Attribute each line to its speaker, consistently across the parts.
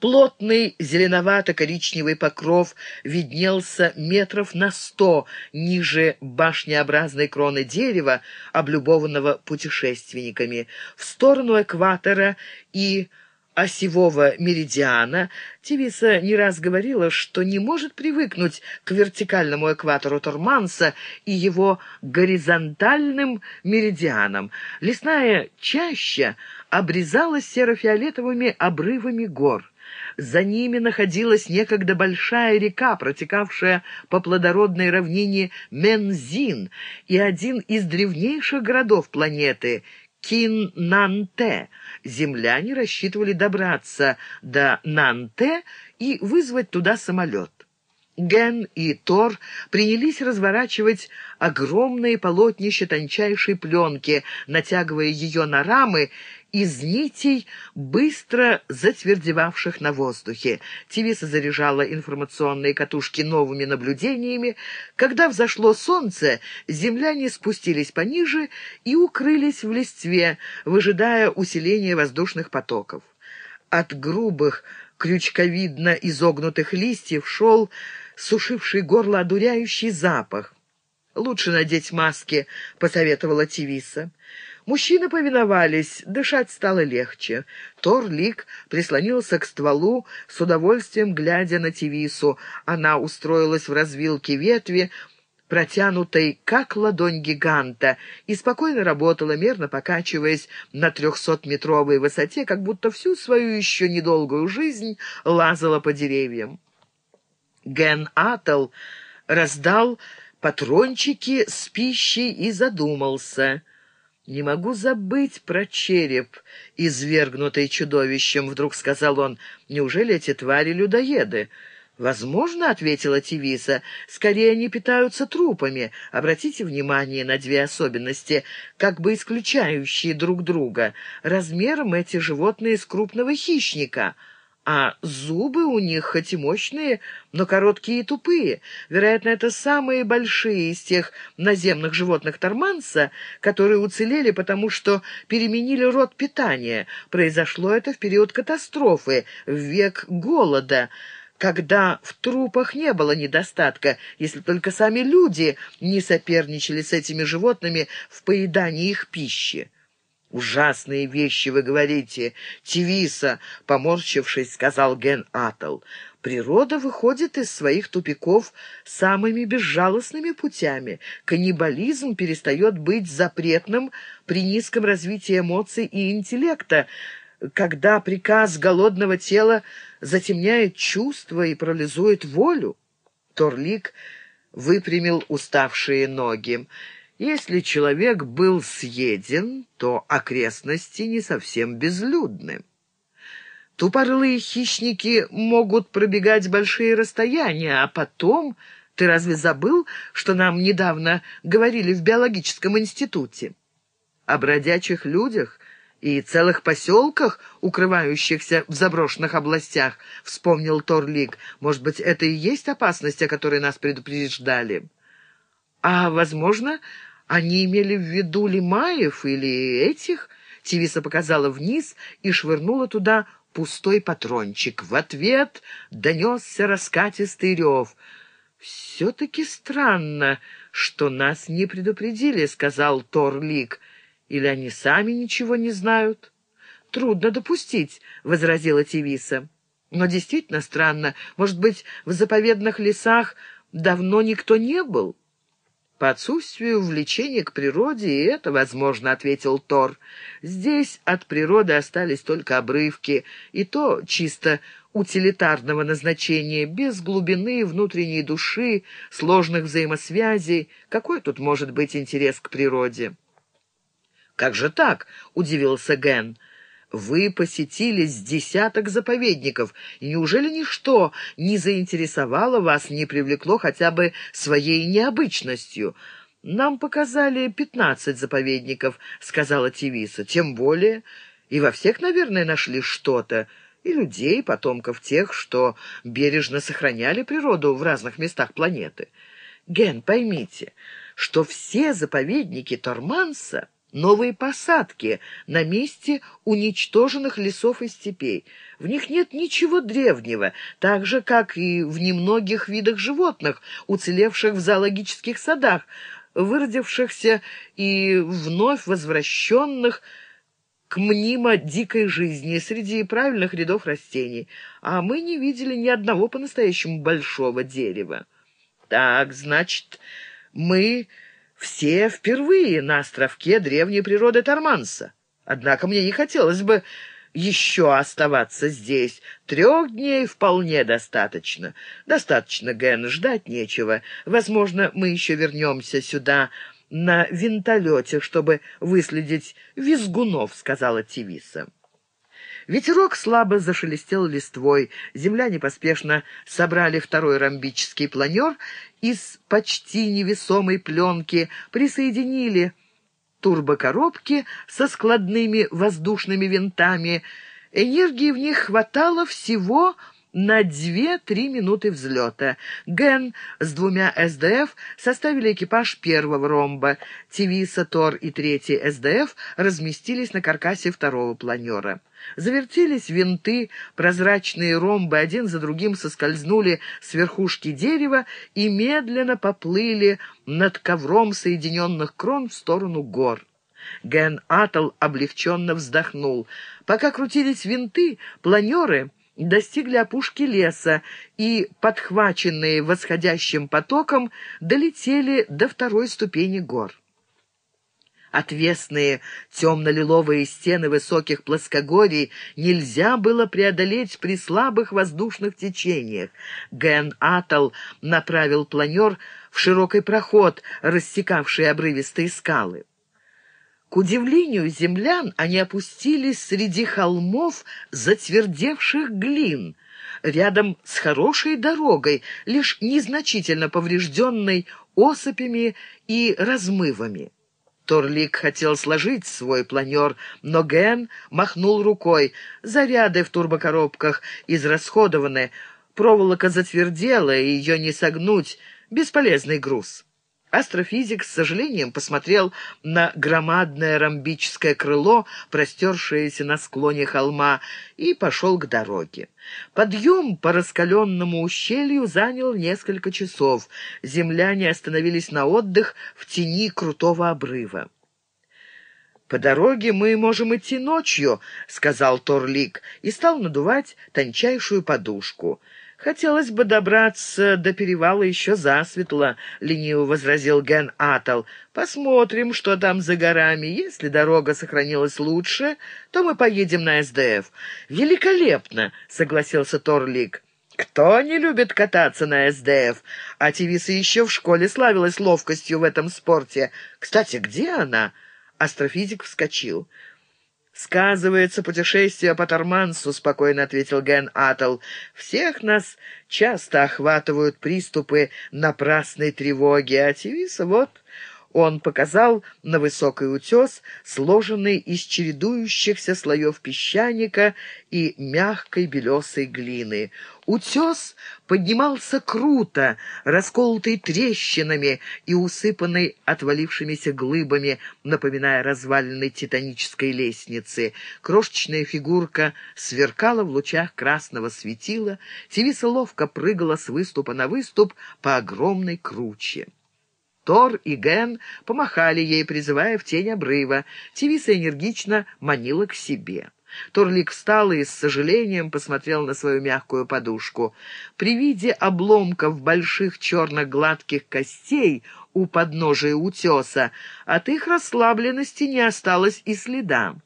Speaker 1: Плотный зеленовато-коричневый покров виднелся метров на сто ниже башнеобразной кроны дерева, облюбованного путешественниками. В сторону экватора и осевого меридиана, Тивиса не раз говорила, что не может привыкнуть к вертикальному экватору Торманса и его горизонтальным меридианам. Лесная чаща обрезалась серо-фиолетовыми обрывами гор. За ними находилась некогда большая река, протекавшая по плодородной равнине Мензин, и один из древнейших городов планеты — Кин-Нанте. Земляне рассчитывали добраться до Нанте и вызвать туда самолет. Ген и Тор принялись разворачивать огромные полотнища тончайшей пленки, натягивая ее на рамы из нитей, быстро затвердевавших на воздухе. Тивиса заряжала информационные катушки новыми наблюдениями. Когда взошло солнце, земляне спустились пониже и укрылись в листве, выжидая усиления воздушных потоков. От грубых, крючковидно изогнутых листьев шел сушивший горло одуряющий запах. «Лучше надеть маски», — посоветовала Тивиса. Мужчины повиновались, дышать стало легче. Торлик прислонился к стволу, с удовольствием глядя на Тивису. Она устроилась в развилке ветви, протянутой, как ладонь гиганта, и спокойно работала, мерно покачиваясь на трехсотметровой высоте, как будто всю свою еще недолгую жизнь лазала по деревьям. Ген Атл раздал патрончики с пищей и задумался. «Не могу забыть про череп, извергнутый чудовищем», — вдруг сказал он. «Неужели эти твари людоеды?» «Возможно», — ответила Тивиса, — «скорее они питаются трупами. Обратите внимание на две особенности, как бы исключающие друг друга. Размером эти животные с крупного хищника» а зубы у них хоть и мощные, но короткие и тупые. Вероятно, это самые большие из тех наземных животных Торманса, которые уцелели, потому что переменили род питания. Произошло это в период катастрофы, в век голода, когда в трупах не было недостатка, если только сами люди не соперничали с этими животными в поедании их пищи. «Ужасные вещи вы говорите, Тивиса», — поморщившись, сказал Ген Атл. «Природа выходит из своих тупиков самыми безжалостными путями. Каннибализм перестает быть запретным при низком развитии эмоций и интеллекта, когда приказ голодного тела затемняет чувства и парализует волю». Торлик выпрямил уставшие ноги. Если человек был съеден, то окрестности не совсем безлюдны. Тупорылые хищники могут пробегать большие расстояния, а потом... Ты разве забыл, что нам недавно говорили в биологическом институте? О бродячих людях и целых поселках, укрывающихся в заброшенных областях, вспомнил Торлик. Может быть, это и есть опасность, о которой нас предупреждали? А, возможно, они имели в виду Лимаев или этих? Тивиса показала вниз и швырнула туда пустой патрончик. В ответ донесся раскатистый рев. «Все-таки странно, что нас не предупредили», — сказал Торлик. «Или они сами ничего не знают?» «Трудно допустить», — возразила Тивиса. «Но действительно странно. Может быть, в заповедных лесах давно никто не был?» «По отсутствию влечения к природе и это возможно», — ответил Тор. «Здесь от природы остались только обрывки, и то чисто утилитарного назначения, без глубины внутренней души, сложных взаимосвязей. Какой тут может быть интерес к природе?» «Как же так?» — удивился Ген. Вы посетили с десяток заповедников, неужели ничто не заинтересовало вас, не привлекло хотя бы своей необычностью? Нам показали пятнадцать заповедников, — сказала Тивиса. Тем более, и во всех, наверное, нашли что-то, и людей, потомков тех, что бережно сохраняли природу в разных местах планеты. Ген, поймите, что все заповедники Торманса новые посадки на месте уничтоженных лесов и степей. В них нет ничего древнего, так же, как и в немногих видах животных, уцелевших в зоологических садах, выродившихся и вновь возвращенных к мнимо дикой жизни среди правильных рядов растений, а мы не видели ни одного по-настоящему большого дерева. Так, значит, мы все впервые на островке древней природы Торманса. Однако мне не хотелось бы еще оставаться здесь. Трех дней вполне достаточно. Достаточно, Ген, ждать нечего. Возможно, мы еще вернемся сюда на винтолете, чтобы выследить визгунов», — сказала Тивиса. Ветерок слабо зашелестел листвой. Земляне поспешно собрали второй ромбический планер из почти невесомой пленки, присоединили турбокоробки со складными воздушными винтами. Энергии в них хватало всего на две-три минуты взлета. Ген с двумя СДФ составили экипаж первого ромба. Тивиса, Тор и третий СДФ разместились на каркасе второго планера. Завертелись винты, прозрачные ромбы один за другим соскользнули с верхушки дерева и медленно поплыли над ковром соединенных крон в сторону гор. Ген Атл облегченно вздохнул. Пока крутились винты, планеры достигли опушки леса и, подхваченные восходящим потоком, долетели до второй ступени гор. Отвесные темно-лиловые стены высоких плоскогорий нельзя было преодолеть при слабых воздушных течениях. Ген Атал направил планер в широкий проход, рассекавший обрывистые скалы. К удивлению землян они опустились среди холмов затвердевших глин, рядом с хорошей дорогой, лишь незначительно поврежденной осыпями и размывами. Торлик хотел сложить свой планер, но Ген махнул рукой. Заряды в турбокоробках израсходованы, проволока затвердела, и ее не согнуть. Бесполезный груз. Астрофизик с сожалением посмотрел на громадное ромбическое крыло, простершееся на склоне холма, и пошел к дороге. Подъем по раскаленному ущелью занял несколько часов. Земляне остановились на отдых в тени крутого обрыва. «По дороге мы можем идти ночью», — сказал Торлик и стал надувать тончайшую подушку. «Хотелось бы добраться до перевала еще засветло», — лениво возразил Ген Атал. «Посмотрим, что там за горами. Если дорога сохранилась лучше, то мы поедем на СДФ». «Великолепно!» — согласился Торлик. Кто не любит кататься на СДФ? А Тивиса еще в школе славилась ловкостью в этом спорте. Кстати, где она?» Астрофизик вскочил. «Сказывается путешествие по Тормансу», — спокойно ответил Ген Атл. «Всех нас часто охватывают приступы напрасной тревоги, а Тивиса вот он показал на высокий утес, сложенный из чередующихся слоев песчаника и мягкой белесой глины. Утес поднимался круто, расколотый трещинами и усыпанный отвалившимися глыбами, напоминая развалины титанической лестницы. Крошечная фигурка сверкала в лучах красного светила, Тевиса ловко прыгала с выступа на выступ по огромной круче. Тор и Ген помахали ей, призывая в тень обрыва. Тивиса энергично манила к себе. Торлик встал и с сожалением посмотрел на свою мягкую подушку. При виде обломков больших черных гладких костей у подножия утеса от их расслабленности не осталось и следа.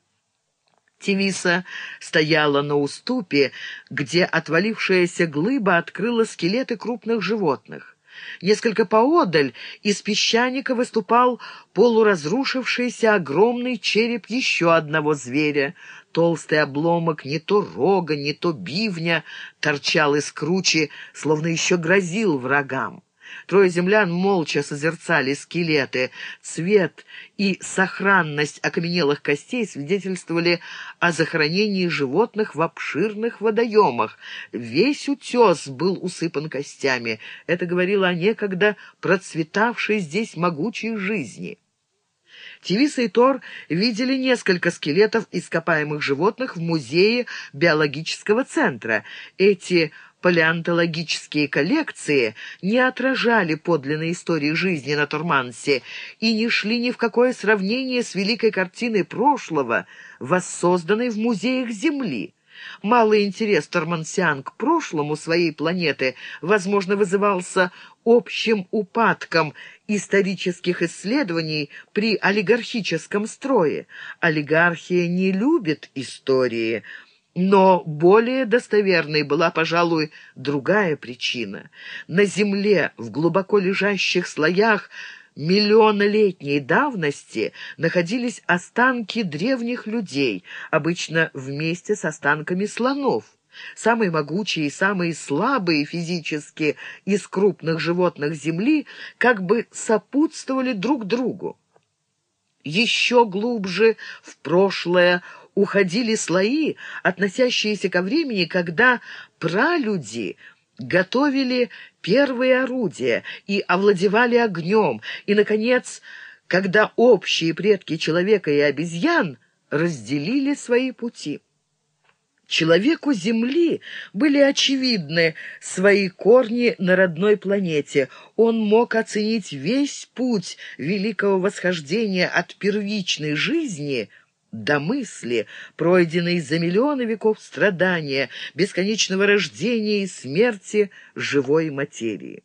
Speaker 1: Тивиса стояла на уступе, где отвалившаяся глыба открыла скелеты крупных животных. Несколько поодаль из песчаника выступал полуразрушившийся огромный череп еще одного зверя. Толстый обломок не то рога, не то бивня торчал из кручи, словно еще грозил врагам. Трое землян молча созерцали скелеты. Цвет и сохранность окаменелых костей свидетельствовали о захоронении животных в обширных водоемах. Весь утес был усыпан костями. Это говорило о некогда процветавшей здесь могучей жизни. Тивиса и Тор видели несколько скелетов ископаемых животных в музее биологического центра. Эти палеонтологические коллекции не отражали подлинной истории жизни на Турмансе и не шли ни в какое сравнение с великой картиной прошлого, воссозданной в музеях Земли. Малый интерес тормансиан к прошлому своей планеты, возможно, вызывался общим упадком исторических исследований при олигархическом строе. Олигархия не любит истории, но более достоверной была, пожалуй, другая причина. На Земле, в глубоко лежащих слоях, миллионолетней давности находились останки древних людей, обычно вместе с останками слонов. Самые могучие и самые слабые физически из крупных животных Земли как бы сопутствовали друг другу. Еще глубже в прошлое уходили слои, относящиеся ко времени, когда пралюди готовили первые орудия и овладевали огнем, и, наконец, когда общие предки человека и обезьян разделили свои пути. Человеку Земли были очевидны свои корни на родной планете. Он мог оценить весь путь великого восхождения от первичной жизни – до мысли, пройденной за миллионы веков страдания, бесконечного рождения и смерти живой материи.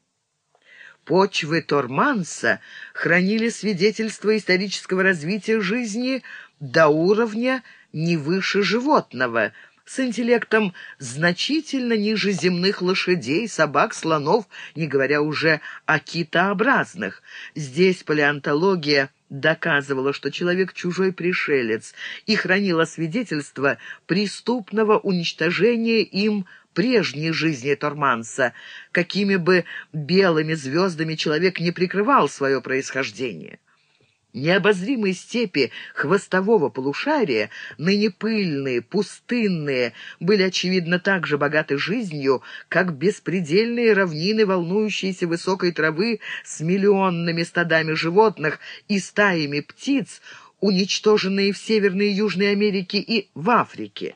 Speaker 1: Почвы Торманса хранили свидетельство исторического развития жизни до уровня не выше животного, с интеллектом значительно ниже земных лошадей, собак, слонов, не говоря уже о китообразных. Здесь палеонтология – доказывала, что человек чужой пришелец, и хранила свидетельство преступного уничтожения им прежней жизни Торманса, какими бы белыми звездами человек не прикрывал свое происхождение. Необозримые степи хвостового полушария, ныне пыльные, пустынные, были, очевидно, так же богаты жизнью, как беспредельные равнины, волнующиеся высокой травы с миллионными стадами животных и стаями птиц, уничтоженные в Северной и Южной Америке и в Африке.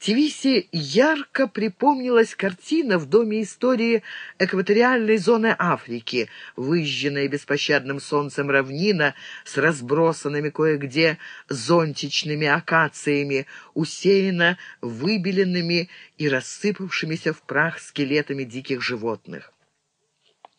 Speaker 1: Тивисе ярко припомнилась картина в Доме истории экваториальной зоны Африки, выжженная беспощадным солнцем равнина с разбросанными кое-где зонтичными акациями, усеяна выбеленными и рассыпавшимися в прах скелетами диких животных.